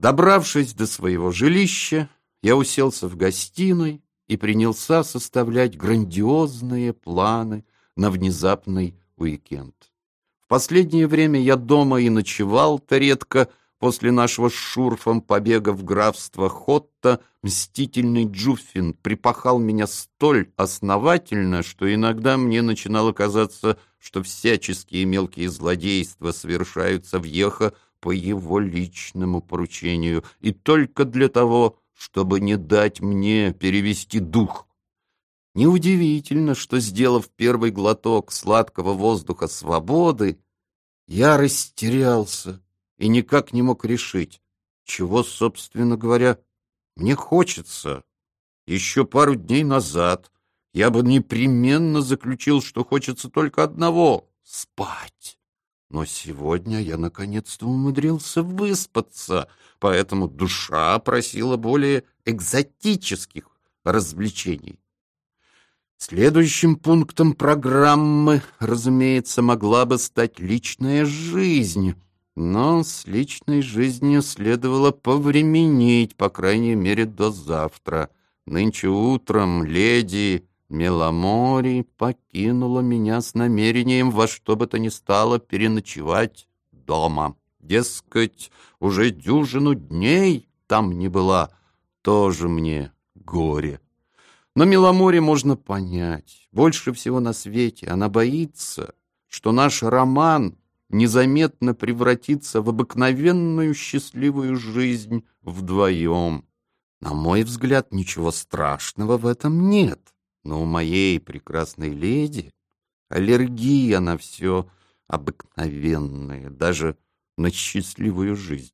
Добравшись до своего жилища, я уселся в гостиной и принялся составлять грандиозные планы на внезапный уикенд. В последнее время я дома и ночевал-то редко, после нашего с Шурфом побега в графство Хотта мстительный Джуффин припахал меня столь основательно, что иногда мне начинало казаться, что всяческие мелкие злодейства совершаются в Ехо по его личному поручению, и только для того, чтобы не дать мне перевести дух. Неудивительно, что, сделав первый глоток сладкого воздуха свободы, я растерялся и никак не мог решить, чего, собственно говоря, мне хочется. Еще пару дней назад я бы непременно заключил, что хочется только одного — спать. Но сегодня я наконец-то умудрился выспаться, поэтому душа просила более экзотических развлечений. Следующим пунктом программы, разумеется, могла бы стать личная жизнь, но с личной жизнью следовало повременить, по крайней мере, до завтра. Нынче утром леди Меломори покинула меня с намерением во что бы то ни стало переночевать дома. Дескать, уже дюжину дней там не была, тоже мне горе. Но Меломоре можно понять. Больше всего на свете она боится, что наш роман незаметно превратится в обыкновенную счастливую жизнь вдвоем. На мой взгляд, ничего страшного в этом нет. Но у моей прекрасной леди аллергия на все обыкновенное, даже на счастливую жизнь.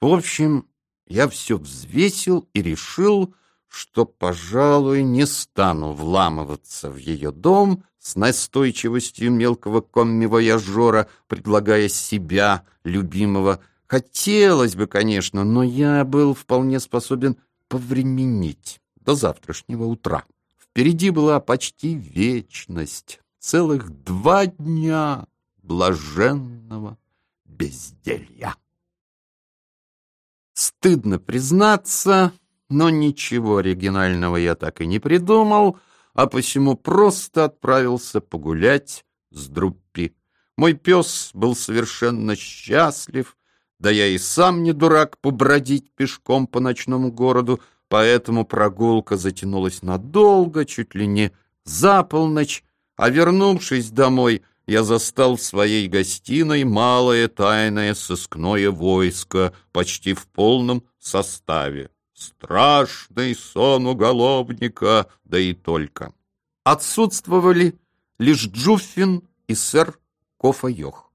В общем, я все взвесил и решил, что, пожалуй, не стану вламываться в ее дом с настойчивостью мелкого комми-вояжера, предлагая себя, любимого. Хотелось бы, конечно, но я был вполне способен повременить до завтрашнего утра. Впереди была почти вечность, целых два дня блаженного безделья. Стыдно признаться, но ничего оригинального я так и не придумал, а посему просто отправился погулять с Друппи. Мой пес был совершенно счастлив, да я и сам не дурак побродить пешком по ночному городу, поэтому прогулка затянулась надолго, чуть ли не за полночь, а вернувшись домой, я застал в своей гостиной малое тайное сыскное войско почти в полном составе. Страшный сон уголовника, да и только. Отсутствовали лишь Джуффин и сэр Кофа-Йох.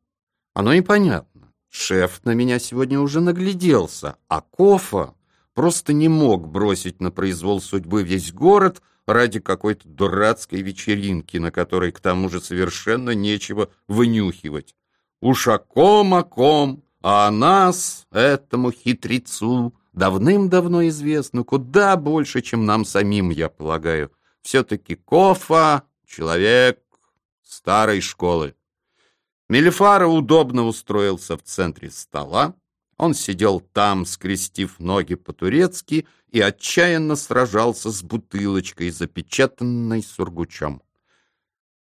Оно и понятно. Шеф на меня сегодня уже нагляделся, а Кофа просто не мог бросить на произвол судьбы весь город ради какой-то дурацкой вечеринки, на которой к тому же совершенно нечего вынюхивать. Уж о ком, о ком, а о нас, этому хитрецу, давным-давно известно куда больше, чем нам самим, я полагаю. Все-таки Кофа — человек старой школы. Мелифара удобно устроился в центре стола, он сидел там, скрестив ноги по-турецки, и отчаянно сражался с бутылочкой, запечатанной сургучом.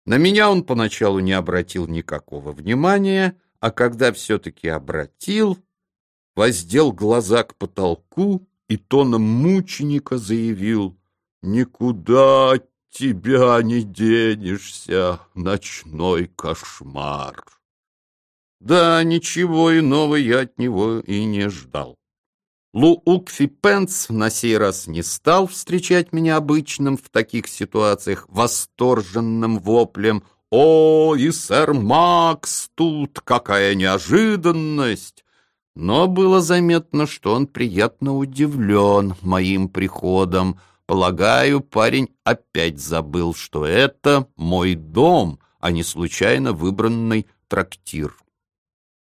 На меня он поначалу не обратил никакого внимания, а когда все-таки обратил, воздел глаза к потолку и тоном мученика заявил «Никуда тебя не денешься, ночной кошмар». Да, ничего иного я от него и не ждал. Луукфи Пенс на сей раз не стал встречать меня обычным в таких ситуациях восторженным воплем «О, и сэр Макс тут! Какая неожиданность!» Но было заметно, что он приятно удивлен моим приходом. Полагаю, парень опять забыл, что это мой дом, а не случайно выбранный трактир.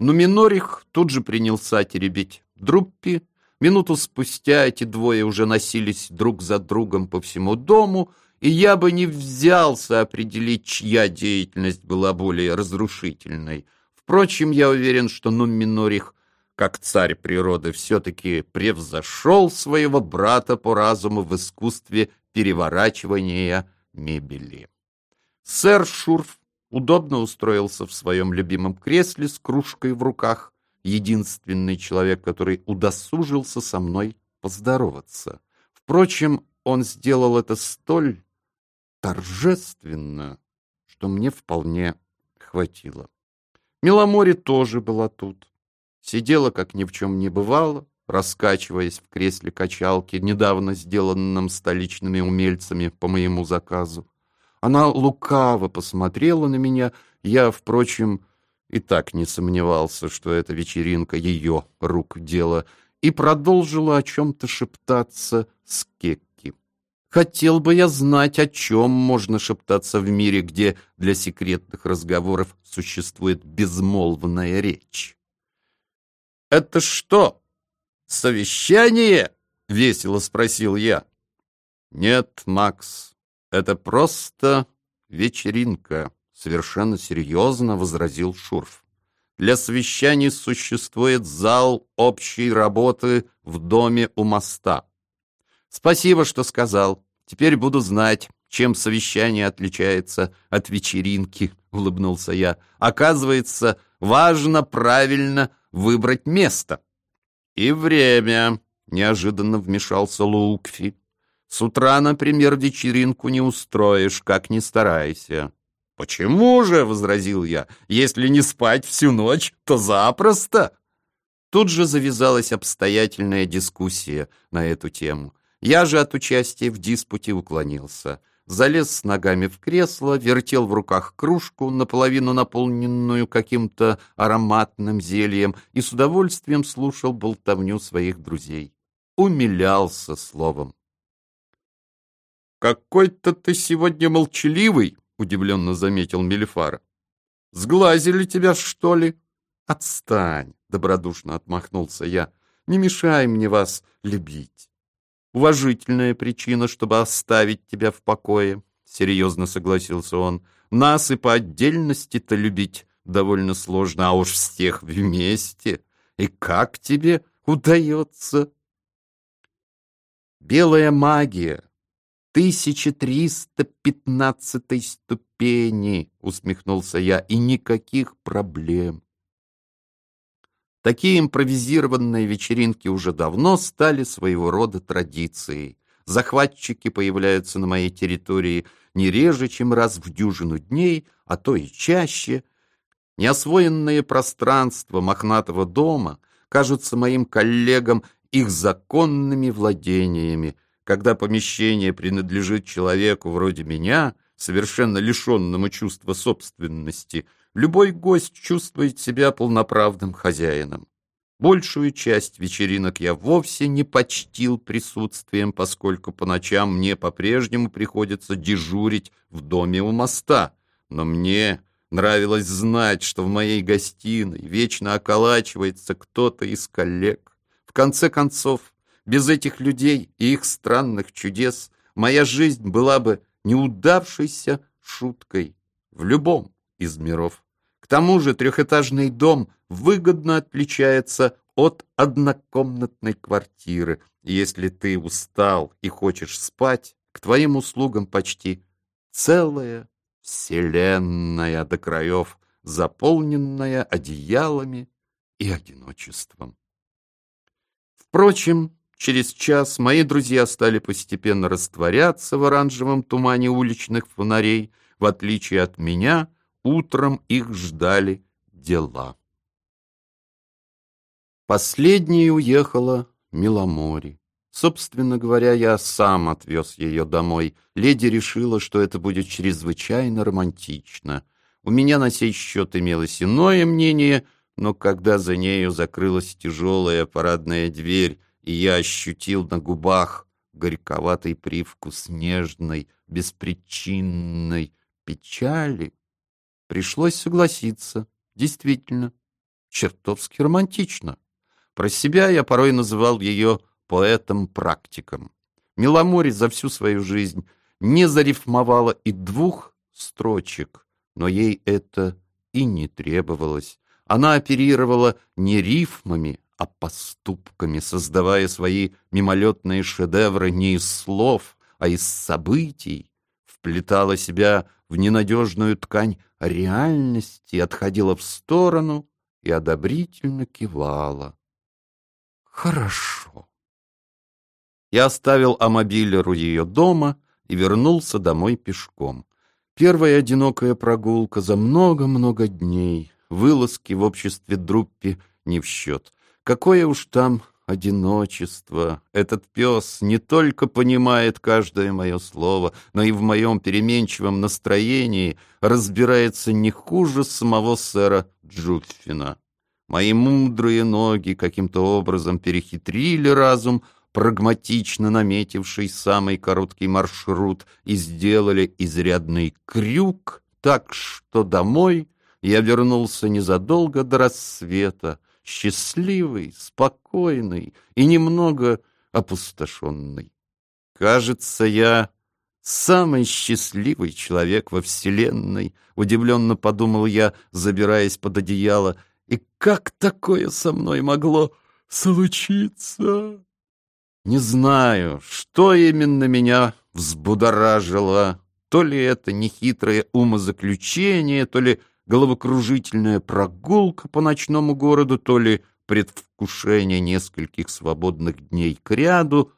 Но Минорих тут же принялся теребить Друппи. Минуту спустя эти двое уже носились друг за другом по всему дому, и я бы не взялся определить, чья деятельность была более разрушительной. Впрочем, я уверен, что Нумминорих как царь природы, все-таки превзошел своего брата по разуму в искусстве переворачивания мебели. Сэр Шурф удобно устроился в своем любимом кресле с кружкой в руках, единственный человек, который удосужился со мной поздороваться. Впрочем, он сделал это столь торжественно, что мне вполне хватило. Миломори тоже была тут. Сидела, как ни в чем не бывало, раскачиваясь в кресле качалки, недавно сделанном столичными умельцами по моему заказу. Она лукаво посмотрела на меня. Я, впрочем, и так не сомневался, что эта вечеринка ее рук дело, и продолжила о чем-то шептаться с Кекки. Хотел бы я знать, о чем можно шептаться в мире, где для секретных разговоров существует безмолвная речь. «Это что, совещание?» — весело спросил я. «Нет, Макс, это просто вечеринка», — совершенно серьезно возразил Шурф. «Для совещаний существует зал общей работы в доме у моста. Спасибо, что сказал. Теперь буду знать, чем совещание отличается от вечеринки», — улыбнулся я. «Оказывается, важно правильно выбрать место». «И время», — неожиданно вмешался Лукфи. С утра, например, вечеринку не устроишь, как ни старайся. «Почему же?» — возразил я. «Если не спать всю ночь, то запросто». Тут же завязалась обстоятельная дискуссия на эту тему. Я же от участия в диспуте уклонился. Залез с ногами в кресло, вертел в руках кружку, наполовину наполненную каким-то ароматным зельем, и с удовольствием слушал болтовню своих друзей. Умилялся словом. «Какой-то ты сегодня молчаливый», — удивленно заметил Мелифара. «Сглазили тебя, что ли?» «Отстань», — добродушно отмахнулся я. «Не мешай мне вас любить». «Уважительная причина, чтобы оставить тебя в покое», — серьезно согласился он. «Нас и по отдельности-то любить довольно сложно, а уж всех вместе. И как тебе удается?» «Белая магия», 1315 ступени, усмехнулся я, и никаких проблем. Такие импровизированные вечеринки уже давно стали своего рода традицией. Захватчики появляются на моей территории не реже, чем раз в дюжину дней, а то и чаще. Неосвоенные пространства мохнатого дома кажутся моим коллегам их законными владениями, когда помещение принадлежит человеку вроде меня, совершенно лишенному чувства собственности, любой гость чувствует себя полноправным хозяином. Большую часть вечеринок я вовсе не почтил присутствием, поскольку по ночам мне по-прежнему приходится дежурить в доме у моста. Но мне нравилось знать, что в моей гостиной вечно околачивается кто-то из коллег. В конце концов, без этих людей и их странных чудес моя жизнь была бы неудавшейся шуткой в любом из миров. К тому же трехэтажный дом выгодно отличается от однокомнатной квартиры. Если ты устал и хочешь спать, к твоим услугам почти целая вселенная до краев, заполненная одеялами и одиночеством. Впрочем, Через час мои друзья стали постепенно растворяться в оранжевом тумане уличных фонарей. В отличие от меня, утром их ждали дела. Последней уехала Миломори. Собственно говоря, я сам отвез ее домой. Леди решила, что это будет чрезвычайно романтично. У меня на сей счет имелось иное мнение, но когда за нею закрылась тяжелая парадная дверь, и я ощутил на губах горьковатый привкус нежной, беспричинной печали, пришлось согласиться. Действительно, чертовски романтично. Про себя я порой называл ее поэтом-практиком. Миломори за всю свою жизнь не зарифмовала и двух строчек, но ей это и не требовалось. Она оперировала не рифмами, а поступками, создавая свои мимолетные шедевры не из слов, а из событий, вплетала себя в ненадежную ткань реальности, отходила в сторону и одобрительно кивала. «Хорошо». Я оставил Амобилеру ее дома и вернулся домой пешком. Первая одинокая прогулка за много-много дней, вылазки в обществе Друппи не в счет. Какое уж там одиночество. Этот пес не только понимает каждое мое слово, но и в моем переменчивом настроении разбирается не хуже самого сэра Джуффина. Мои мудрые ноги каким-то образом перехитрили разум, прагматично наметивший самый короткий маршрут, и сделали изрядный крюк, так что домой я вернулся незадолго до рассвета, счастливый, спокойный и немного опустошенный. Кажется, я самый счастливый человек во Вселенной, удивленно подумал я, забираясь под одеяло, и как такое со мной могло случиться? Не знаю, что именно меня взбудоражило. То ли это нехитрое умозаключение, то ли головокружительная прогулка по ночному городу, то ли предвкушение нескольких свободных дней к ряду,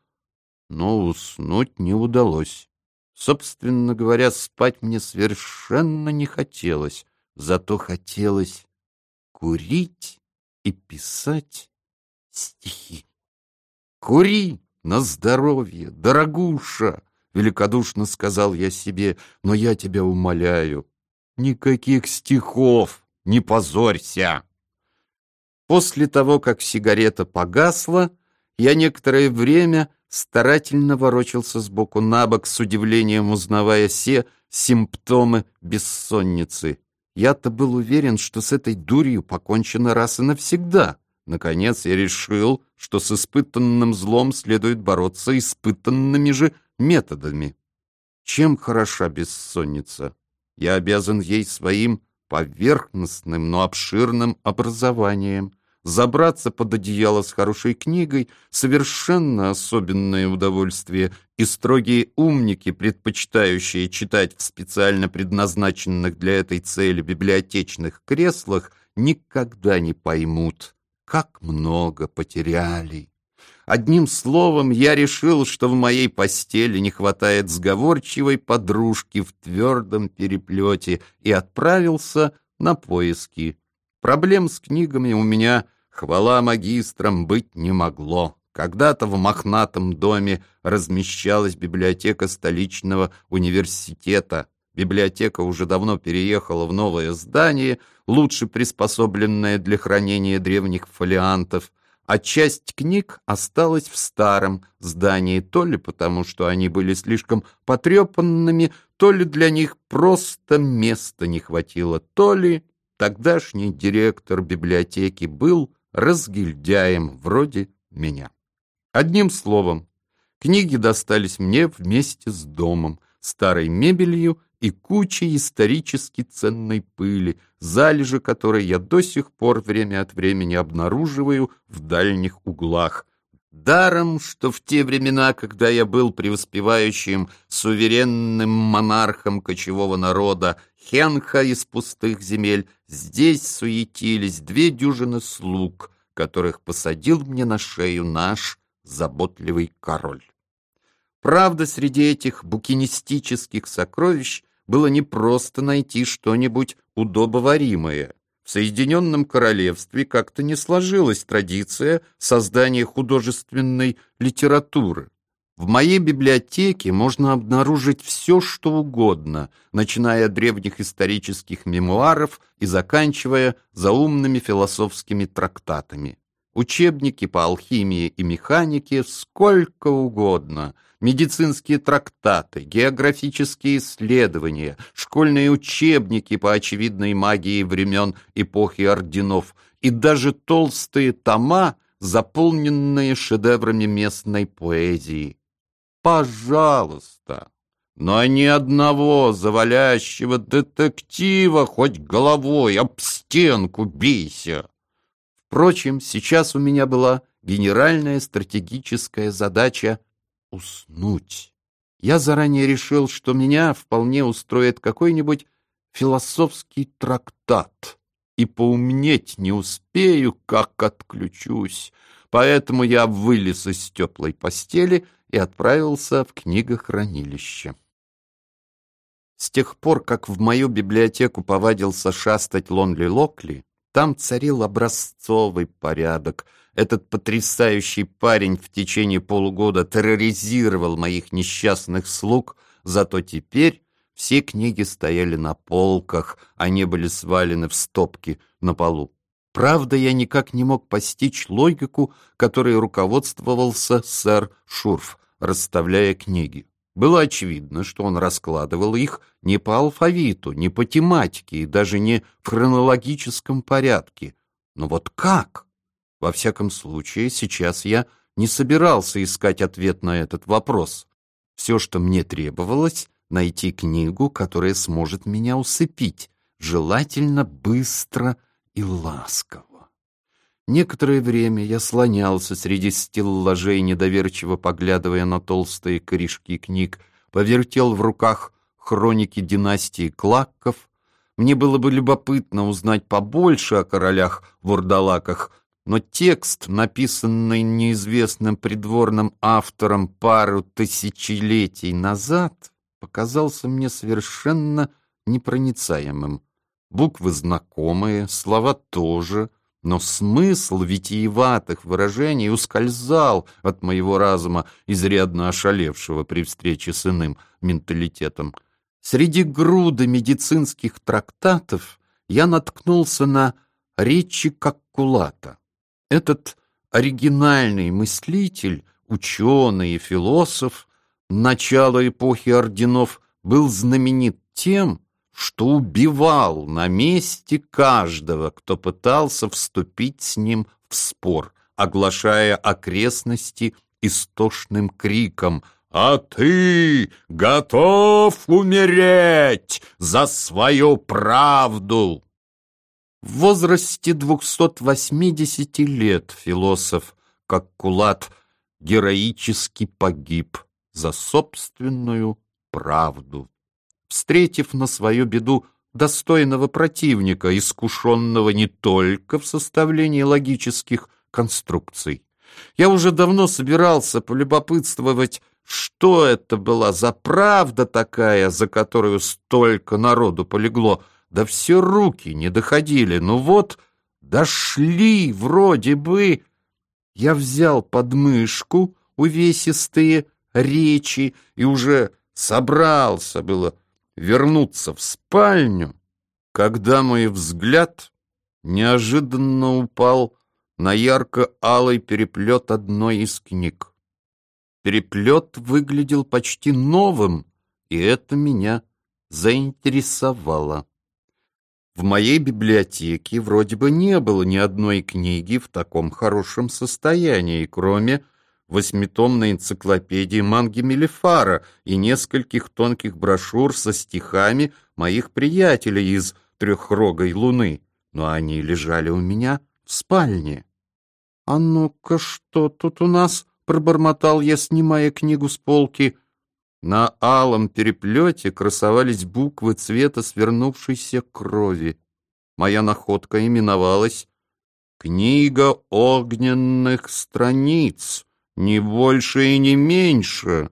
но уснуть не удалось. Собственно говоря, спать мне совершенно не хотелось, зато хотелось курить и писать стихи. «Кури на здоровье, дорогуша!» — великодушно сказал я себе, «но я тебя умоляю, никаких стихов, не позорься!» После того, как сигарета погасла, я некоторое время старательно ворочался сбоку на бок, с удивлением узнавая все симптомы бессонницы. Я-то был уверен, что с этой дурью покончено раз и навсегда. Наконец я решил, что с испытанным злом следует бороться испытанными же методами. Чем хороша бессонница? Я обязан ей своим поверхностным, но обширным образованием. Забраться под одеяло с хорошей книгой — совершенно особенное удовольствие, и строгие умники, предпочитающие читать в специально предназначенных для этой цели библиотечных креслах, никогда не поймут, как много потеряли. Одним словом, я решил, что в моей постели не хватает сговорчивой подружки в твердом переплете и отправился на поиски. Проблем с книгами у меня, хвала магистрам, быть не могло. Когда-то в мохнатом доме размещалась библиотека столичного университета. Библиотека уже давно переехала в новое здание, лучше приспособленное для хранения древних фолиантов, а часть книг осталась в старом здании, то ли потому, что они были слишком потрепанными, то ли для них просто места не хватило, то ли тогдашний директор библиотеки был разгильдяем вроде меня. Одним словом, книги достались мне вместе с домом, старой мебелью и кучей исторически ценной пыли, залежи которой я до сих пор время от времени обнаруживаю в дальних углах. Даром, что в те времена, когда я был преуспевающим суверенным монархом кочевого народа Хенха из пустых земель, здесь суетились две дюжины слуг, которых посадил мне на шею наш заботливый король. Правда, среди этих букинистических сокровищ было непросто найти что-нибудь удобоваримое. В Соединенном Королевстве как-то не сложилась традиция создания художественной литературы. В моей библиотеке можно обнаружить все, что угодно, начиная от древних исторических мемуаров и заканчивая заумными философскими трактатами. Учебники по алхимии и механике сколько угодно – медицинские трактаты, географические исследования, школьные учебники по очевидной магии времен эпохи орденов и даже толстые тома, заполненные шедеврами местной поэзии. Пожалуйста! Но ни одного завалящего детектива хоть головой об стенку бейся. Впрочем, сейчас у меня была генеральная стратегическая задача — уснуть. Я заранее решил, что меня вполне устроит какой-нибудь философский трактат, и поумнеть не успею, как отключусь. Поэтому я вылез из теплой постели и отправился в книгохранилище. С тех пор, как в мою библиотеку повадился шастать Лонли Локли, там царил образцовый порядок. Этот потрясающий парень в течение полугода терроризировал моих несчастных слуг, зато теперь все книги стояли на полках, не были свалены в стопки на полу. Правда, я никак не мог постичь логику, которой руководствовался сэр Шурф, расставляя книги. Было очевидно, что он раскладывал их не по алфавиту, не по тематике и даже не в хронологическом порядке. Но вот как? Во всяком случае, сейчас я не собирался искать ответ на этот вопрос. Все, что мне требовалось, найти книгу, которая сможет меня усыпить, желательно быстро и ласково. Некоторое время я слонялся среди стеллажей, недоверчиво поглядывая на толстые корешки книг, повертел в руках хроники династии Клакков. Мне было бы любопытно узнать побольше о королях-вурдалаках, но текст, написанный неизвестным придворным автором пару тысячелетий назад, показался мне совершенно непроницаемым. Буквы знакомые, слова тоже, но смысл витиеватых выражений ускользал от моего разума, изрядно ошалевшего при встрече с иным менталитетом. Среди груды медицинских трактатов я наткнулся на речи Каккулата. Этот оригинальный мыслитель, ученый и философ начала эпохи орденов был знаменит тем, что убивал на месте каждого, кто пытался вступить с ним в спор, оглашая окрестности истошным криком «А ты готов умереть за свою правду!» В возрасте 280 лет философ, как кулат, героически погиб за собственную правду встретив на свою беду достойного противника, искушенного не только в составлении логических конструкций. Я уже давно собирался полюбопытствовать, что это была за правда такая, за которую столько народу полегло, да все руки не доходили. Ну вот, дошли вроде бы. Я взял подмышку увесистые речи и уже собрался было вернуться в спальню, когда мой взгляд неожиданно упал на ярко-алый переплет одной из книг. Переплет выглядел почти новым, и это меня заинтересовало. В моей библиотеке вроде бы не было ни одной книги в таком хорошем состоянии, кроме восьмитомной энциклопедии манги Мелифара и нескольких тонких брошюр со стихами моих приятелей из «Трехрогой луны», но они лежали у меня в спальне. «А ну-ка, что тут у нас?» — пробормотал я, снимая книгу с полки. На алом переплете красовались буквы цвета свернувшейся крови. Моя находка именовалась «Книга огненных страниц» не больше и не меньше.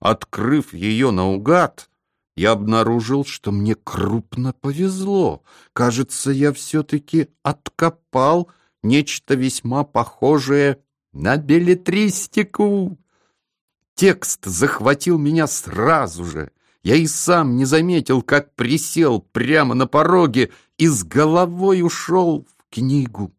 Открыв ее наугад, я обнаружил, что мне крупно повезло. Кажется, я все-таки откопал нечто весьма похожее на билетристику. Текст захватил меня сразу же. Я и сам не заметил, как присел прямо на пороге и с головой ушел в книгу.